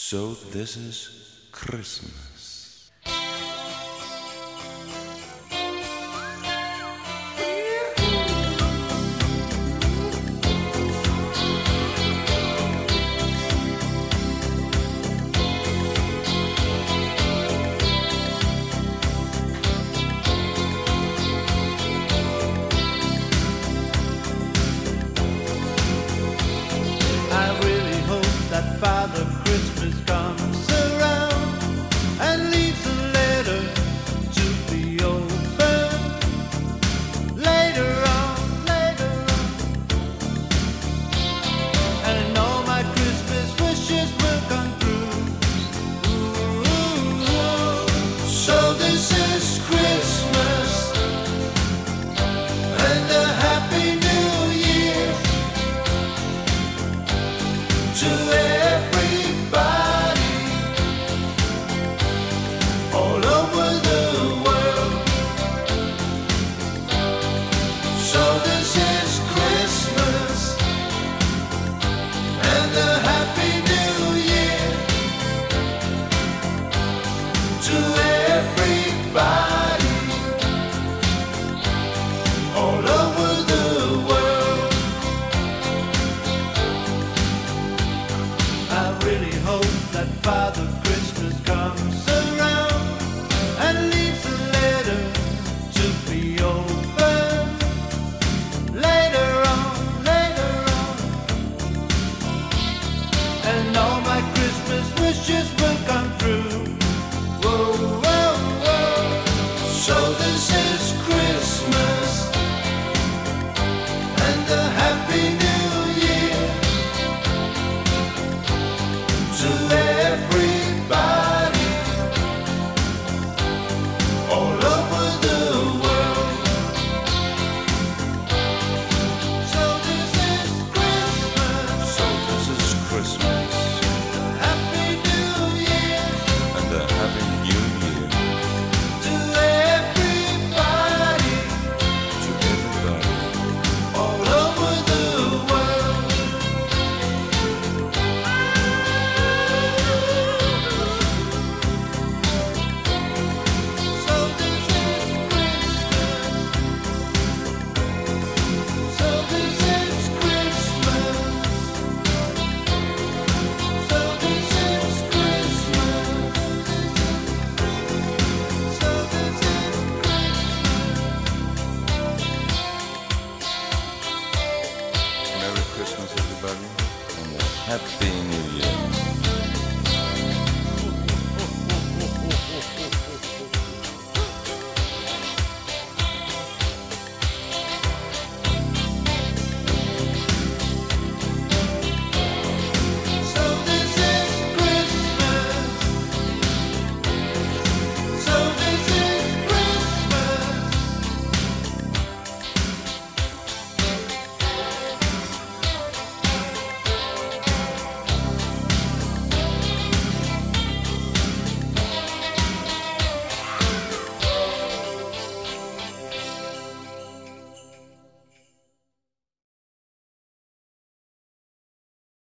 So this is Christmas. Father Christmas That Father Christmas, everybody, and a Happy New Year.